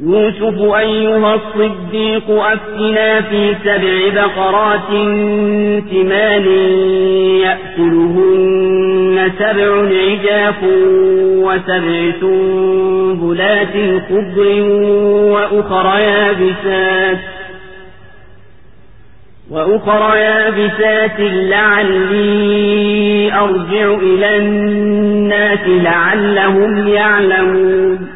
يوسف أيها الصديق أفتنا في سبع بقرات تمان يأكلهن سبع عجاف وسبع سنبلات خضر وأخر يابسات وأخر يابسات لعلي أرجع إلى الناس لعلهم يعلمون.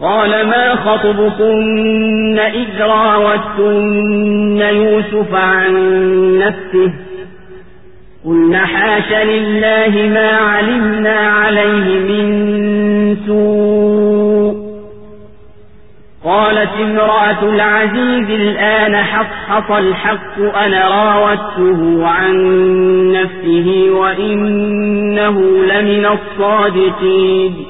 قال ما خطبكن إذ راوتن يوسف عن نفسه قلنا حاش لله ما علمنا عليه من سوء قالت امرأة العزيز الآن حصحص الحق أنا راودته عن نفسه وإنه لمن الصادقين